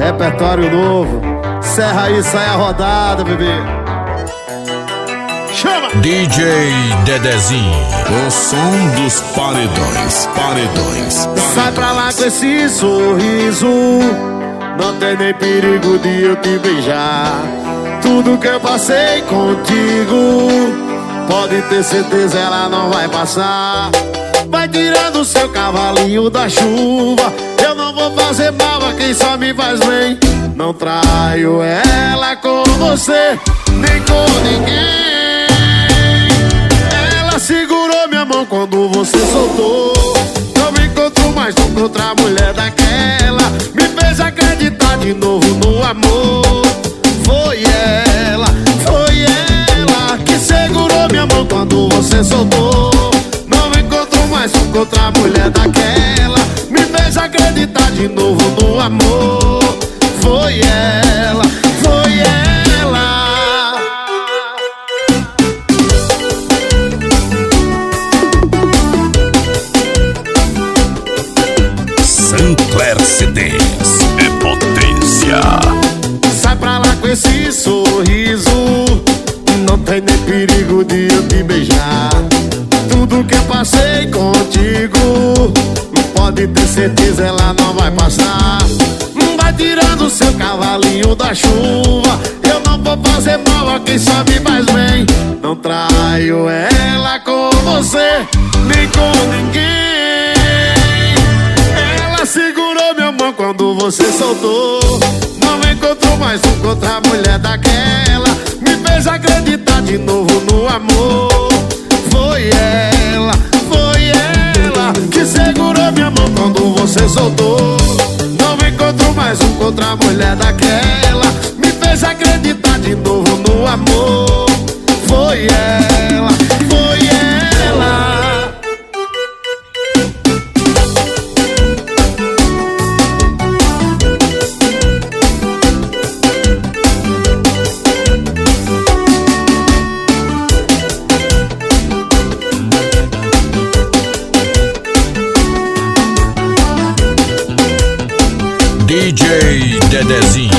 Repertório novo. Serra aí, sai a rodada, bebê. Chama! DJ Dedezinho. O som dos paredões, paredões. Sai pra lá com esse sorriso. Não tem nem perigo de eu te beijar. Tudo que eu passei contigo, pode ter certeza ela não vai passar. Vai tirando seu cavalinho da chuva. Não vou fazer mal a quem só me faz bem. Não traio ela com você, nem com ninguém. Ela segurou minha mão quando você soltou. Não me encontro mais nunca outra mulher daquela. Me fez acreditar de novo no amor. Foi ela, foi ela que segurou minha mão quando você soltou. Não me encontro mais nunca outra mulher daquela. De novo no amor. Foi ela, foi ela. Sancler CDs. É potência. Sai pra lá com esse sorriso Não tem nem perigo de eu te beijar Tudo que eu passei contigo Pode ter certeza ela não vai passar. Vai tirando seu cavalinho da chuva. Eu não vou fazer mal a quem me faz bem. Não traio ela com você Nem com ninguém. Ela segurou minha mão quando você soltou. Não encontrou mais um outra mulher daquela. Me fez acreditar de novo no amor. Foi ela, minha mão quando você soltou. Não encontrou mais um outra mulher daquela. Me fez acreditar de novo no amor. Foi ela, DJ Dedezinho.